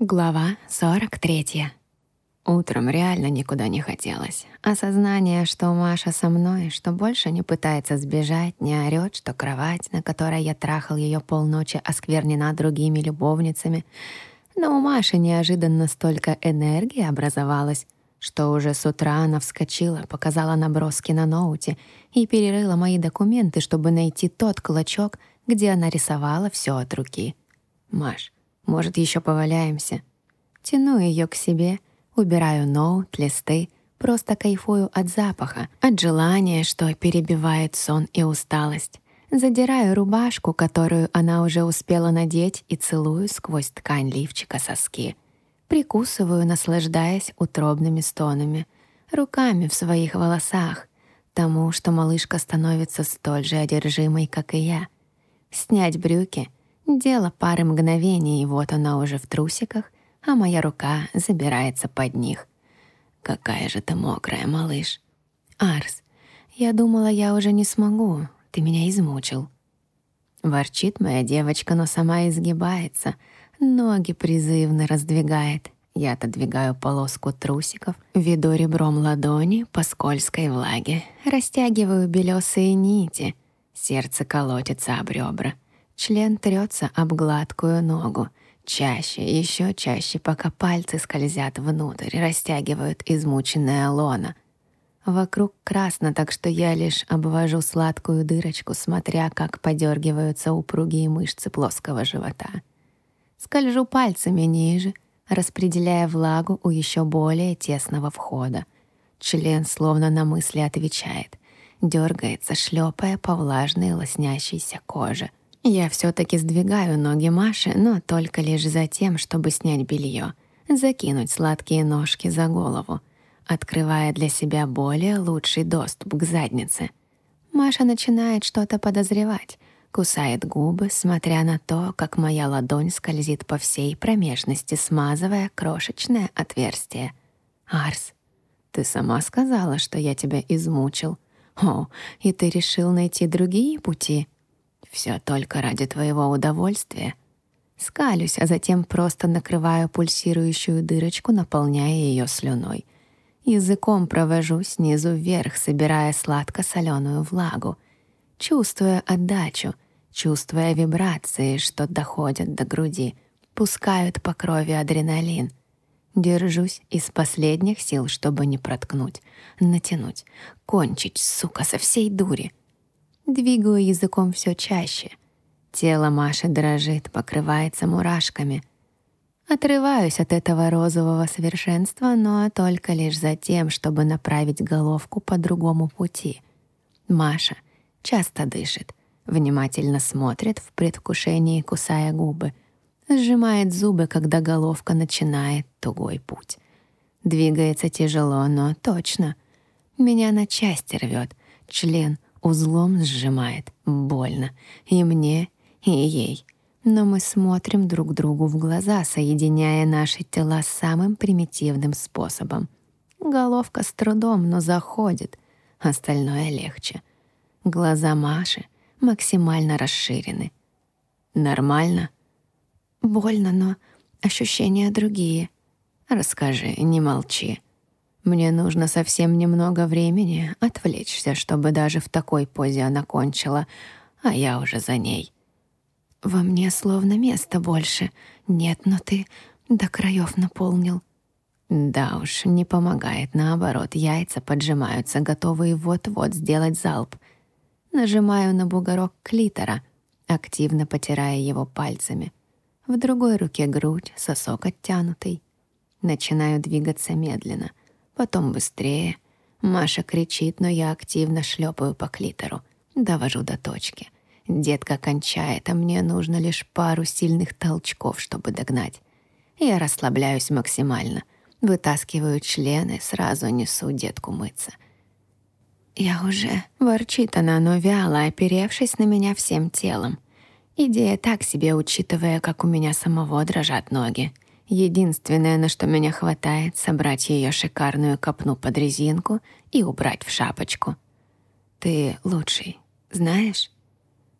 Глава 43. Утром реально никуда не хотелось. Осознание, что Маша со мной, что больше не пытается сбежать, не орёт, что кровать, на которой я трахал ее полночи, осквернена другими любовницами. Но у Маши неожиданно столько энергии образовалось, что уже с утра она вскочила, показала наброски на ноуте и перерыла мои документы, чтобы найти тот клочок, где она рисовала все от руки. «Маш, может, еще поваляемся? Тяну ее к себе, убираю ноут, листы, просто кайфую от запаха, от желания, что перебивает сон и усталость. Задираю рубашку, которую она уже успела надеть, и целую сквозь ткань лифчика соски. Прикусываю, наслаждаясь утробными стонами, руками в своих волосах, тому, что малышка становится столь же одержимой, как и я. Снять брюки — Дело пары мгновений, и вот она уже в трусиках, а моя рука забирается под них. «Какая же ты мокрая, малыш!» «Арс, я думала, я уже не смогу, ты меня измучил». Ворчит моя девочка, но сама изгибается, ноги призывно раздвигает. Я отодвигаю полоску трусиков, веду ребром ладони по скользкой влаге, растягиваю белесые нити, сердце колотится об ребра — Член трется об гладкую ногу. Чаще, еще чаще, пока пальцы скользят внутрь, растягивают измученное лоно. Вокруг красно, так что я лишь обвожу сладкую дырочку, смотря, как подергиваются упругие мышцы плоского живота. Скольжу пальцами ниже, распределяя влагу у еще более тесного входа. Член словно на мысли отвечает, дергается, шлепая по влажной лоснящейся коже. Я все-таки сдвигаю ноги Маши, но только лишь за тем, чтобы снять белье, закинуть сладкие ножки за голову, открывая для себя более лучший доступ к заднице. Маша начинает что-то подозревать, кусает губы, смотря на то, как моя ладонь скользит по всей промежности, смазывая крошечное отверстие. «Арс, ты сама сказала, что я тебя измучил. О, и ты решил найти другие пути?» Все только ради твоего удовольствия. Скалюсь, а затем просто накрываю пульсирующую дырочку, наполняя ее слюной. Языком провожу снизу вверх, собирая сладко-соленую влагу, чувствуя отдачу, чувствуя вибрации, что доходят до груди, пускают по крови адреналин. Держусь из последних сил, чтобы не проткнуть, натянуть, кончить, сука, со всей дури — Двигаю языком все чаще. Тело Маши дрожит, покрывается мурашками. Отрываюсь от этого розового совершенства, но только лишь за тем, чтобы направить головку по другому пути. Маша часто дышит, внимательно смотрит в предвкушении, кусая губы, сжимает зубы, когда головка начинает тугой путь. Двигается тяжело, но точно. Меня на части рвет, член — узлом сжимает, больно, и мне, и ей. Но мы смотрим друг другу в глаза, соединяя наши тела самым примитивным способом. Головка с трудом, но заходит, остальное легче. Глаза Маши максимально расширены. Нормально? Больно, но ощущения другие. Расскажи, не молчи. Мне нужно совсем немного времени отвлечься, чтобы даже в такой позе она кончила, а я уже за ней. Во мне словно места больше. Нет, но ты до краев наполнил. Да уж, не помогает, наоборот, яйца поджимаются, готовые вот-вот сделать залп. Нажимаю на бугорок клитора, активно потирая его пальцами. В другой руке грудь, сосок оттянутый. Начинаю двигаться медленно потом быстрее. Маша кричит, но я активно шлепаю по клитору. Довожу до точки. Детка кончает, а мне нужно лишь пару сильных толчков, чтобы догнать. Я расслабляюсь максимально. Вытаскиваю члены, сразу несу детку мыться. «Я уже...» — ворчит она, но вяло, оперевшись на меня всем телом. Идея так себе, учитывая, как у меня самого дрожат ноги. Единственное, на что меня хватает, собрать ее шикарную копну под резинку и убрать в шапочку. Ты лучший, знаешь?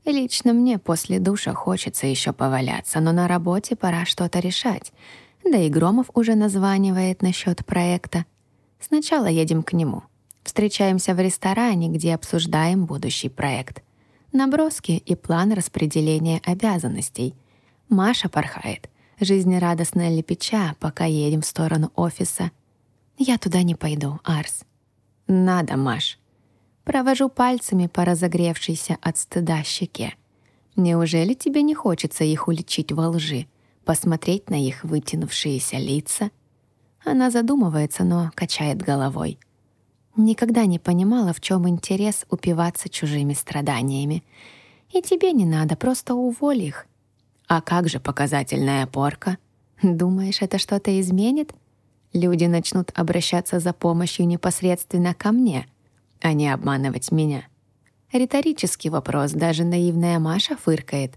Лично мне после душа хочется еще поваляться, но на работе пора что-то решать. Да и Громов уже названивает насчет проекта. Сначала едем к нему. Встречаемся в ресторане, где обсуждаем будущий проект. Наброски и план распределения обязанностей. Маша порхает, жизнерадостная лепеча, пока едем в сторону офиса. Я туда не пойду, Арс. Надо, Маш. Провожу пальцами по разогревшейся от стыда щеке. Неужели тебе не хочется их уличить во лжи, посмотреть на их вытянувшиеся лица? Она задумывается, но качает головой. Никогда не понимала, в чем интерес упиваться чужими страданиями. И тебе не надо, просто уволь их. А как же показательная порка? Думаешь, это что-то изменит? Люди начнут обращаться за помощью непосредственно ко мне — а не обманывать меня. Риторический вопрос, даже наивная Маша фыркает.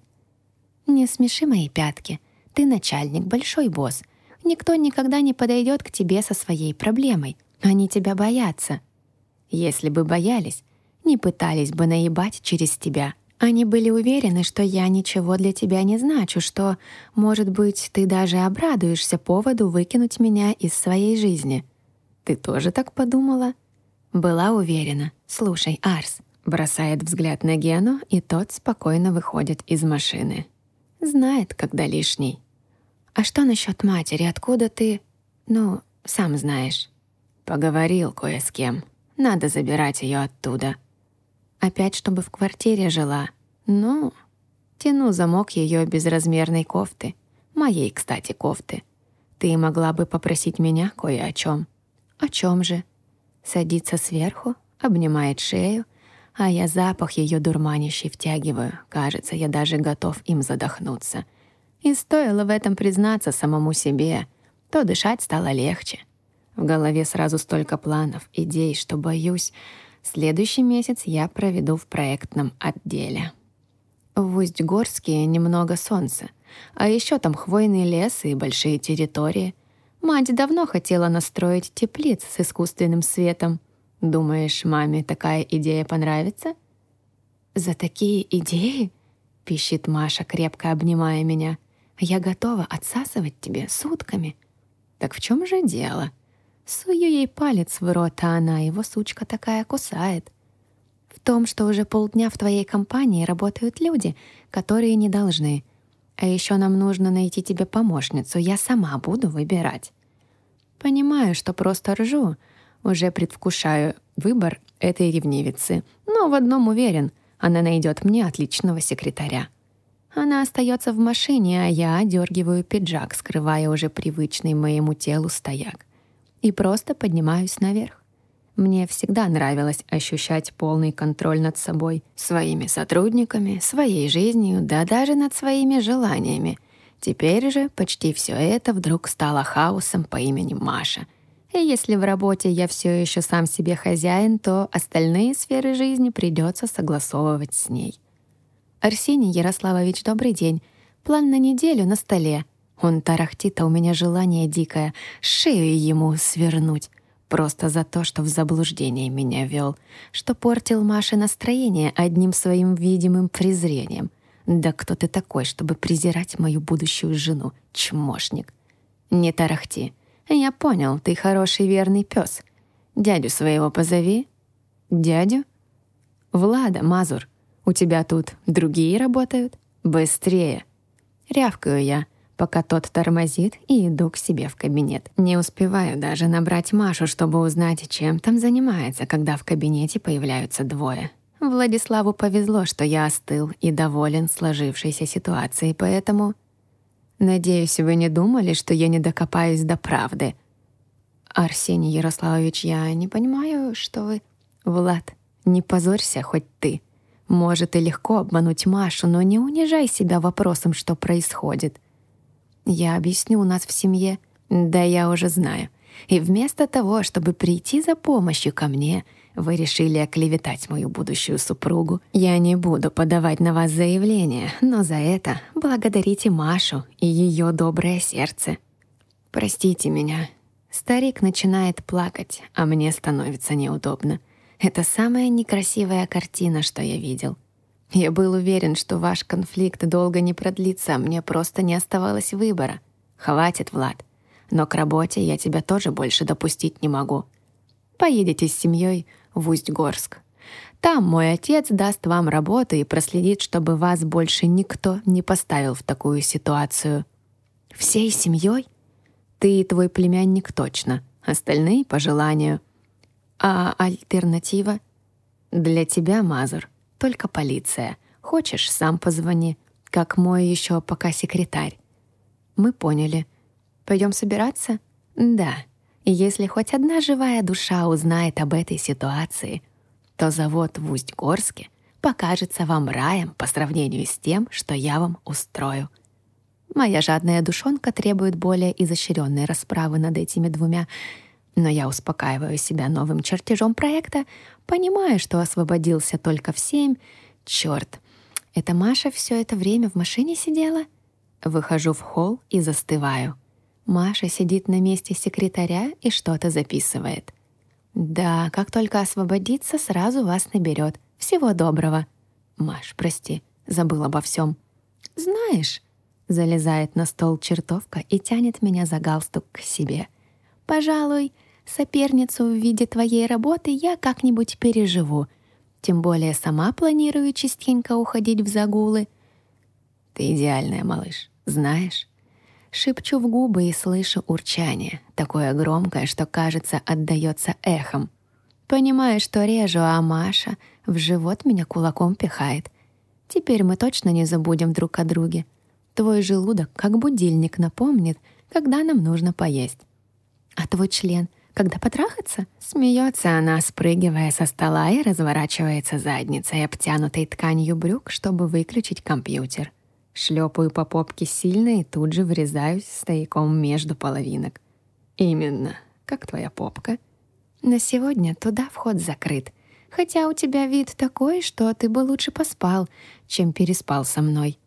«Не смеши мои пятки. Ты начальник, большой босс. Никто никогда не подойдет к тебе со своей проблемой. Они тебя боятся. Если бы боялись, не пытались бы наебать через тебя. Они были уверены, что я ничего для тебя не значу, что, может быть, ты даже обрадуешься поводу выкинуть меня из своей жизни. Ты тоже так подумала?» Была уверена. «Слушай, Арс», бросает взгляд на Гену, и тот спокойно выходит из машины. Знает, когда лишний. «А что насчет матери? Откуда ты...» «Ну, сам знаешь». Поговорил кое с кем. Надо забирать ее оттуда. Опять, чтобы в квартире жила. Ну, тяну замок ее безразмерной кофты. Моей, кстати, кофты. Ты могла бы попросить меня кое о чем. О чем же? Садится сверху, обнимает шею, а я запах ее дурманящий втягиваю. Кажется, я даже готов им задохнуться. И стоило в этом признаться самому себе, то дышать стало легче. В голове сразу столько планов, идей, что боюсь, следующий месяц я проведу в проектном отделе. В Усть-Горске немного солнца, а еще там хвойный лес и большие территории — Мать давно хотела настроить теплиц с искусственным светом. Думаешь, маме такая идея понравится? «За такие идеи?» — пищит Маша, крепко обнимая меня. «Я готова отсасывать тебе сутками». «Так в чем же дело?» Сую ей палец в рот, а она его, сучка такая, кусает. В том, что уже полдня в твоей компании работают люди, которые не должны — а еще нам нужно найти тебе помощницу. Я сама буду выбирать. Понимаю, что просто ржу. Уже предвкушаю выбор этой ревнивицы. Но в одном уверен, она найдет мне отличного секретаря. Она остается в машине, а я одергиваю пиджак, скрывая уже привычный моему телу стояк. И просто поднимаюсь наверх. Мне всегда нравилось ощущать полный контроль над собой, своими сотрудниками, своей жизнью, да даже над своими желаниями. Теперь же почти все это вдруг стало хаосом по имени Маша. И если в работе я все еще сам себе хозяин, то остальные сферы жизни придется согласовывать с ней. Арсений Ярославович, добрый день. План на неделю на столе. Он тарахтит, а у меня желание дикое — шею ему свернуть. Просто за то, что в заблуждение меня вел, что портил Маше настроение одним своим видимым презрением. Да кто ты такой, чтобы презирать мою будущую жену, чмошник? Не тарахти. Я понял, ты хороший верный пес. Дядю своего позови. Дядю? Влада, Мазур, у тебя тут другие работают? Быстрее. Рявкаю я, пока тот тормозит, и иду к себе в кабинет. Не успеваю даже набрать Машу, чтобы узнать, чем там занимается, когда в кабинете появляются двое. Владиславу повезло, что я остыл и доволен сложившейся ситуацией, поэтому... Надеюсь, вы не думали, что я не докопаюсь до правды. Арсений Ярославович, я не понимаю, что вы... Влад, не позорься хоть ты. Может и легко обмануть Машу, но не унижай себя вопросом, что происходит. Я объясню у нас в семье. Да я уже знаю. И вместо того, чтобы прийти за помощью ко мне, вы решили оклеветать мою будущую супругу. Я не буду подавать на вас заявление, но за это благодарите Машу и ее доброе сердце. Простите меня. Старик начинает плакать, а мне становится неудобно. Это самая некрасивая картина, что я видел. Я был уверен, что ваш конфликт долго не продлится, мне просто не оставалось выбора. Хватит, Влад. но к работе я тебя тоже больше допустить не могу. Поедете с семьей в Усть-Горск. Там мой отец даст вам работу и проследит, чтобы вас больше никто не поставил в такую ситуацию. Всей семьей? Ты и твой племянник точно, остальные по желанию. А альтернатива? Для тебя, Мазур, только полиция. Хочешь, сам позвони, как мой еще пока секретарь. Мы поняли. Пойдем собираться? Да. И если хоть одна живая душа узнает об этой ситуации, то завод в Усть-Горске покажется вам раем по сравнению с тем, что я вам устрою. Моя жадная душонка требует более изощренной расправы над этими двумя, но я успокаиваю себя новым чертежом проекта, понимая, что освободился только в семь. Черт, это Маша все это время в машине сидела? Выхожу в холл и застываю. Маша сидит на месте секретаря и что-то записывает. «Да, как только освободится, сразу вас наберет. Всего доброго». «Маш, прости, забыл обо всем». «Знаешь...» — залезает на стол чертовка и тянет меня за галстук к себе. «Пожалуй, соперницу в виде твоей работы я как-нибудь переживу. Тем более сама планирую частенько уходить в загулы». «Ты идеальная, малыш, знаешь?» Шепчу в губы и слышу урчание, такое громкое, что, кажется, отдаётся эхом. Понимаю, что режу, а Маша в живот меня кулаком пихает. Теперь мы точно не забудем друг о друге. Твой желудок, как будильник, напомнит, когда нам нужно поесть. А твой член, когда потрахаться? Смеется она, спрыгивая со стола и разворачивается задницей, обтянутой тканью брюк, чтобы выключить компьютер. Шлепаю по попке сильно и тут же врезаюсь стояком между половинок. Именно, как твоя попка. На сегодня туда вход закрыт. Хотя у тебя вид такой, что ты бы лучше поспал, чем переспал со мной.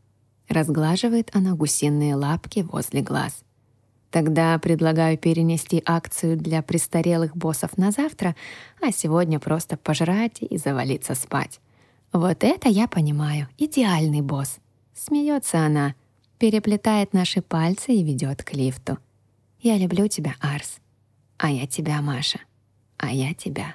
Разглаживает она гусиные лапки возле глаз. Тогда предлагаю перенести акцию для престарелых боссов на завтра, а сегодня просто пожрать и завалиться спать. Вот это я понимаю. Идеальный босс. Смеется она, переплетает наши пальцы и ведет к лифту. «Я люблю тебя, Арс. А я тебя, Маша. А я тебя,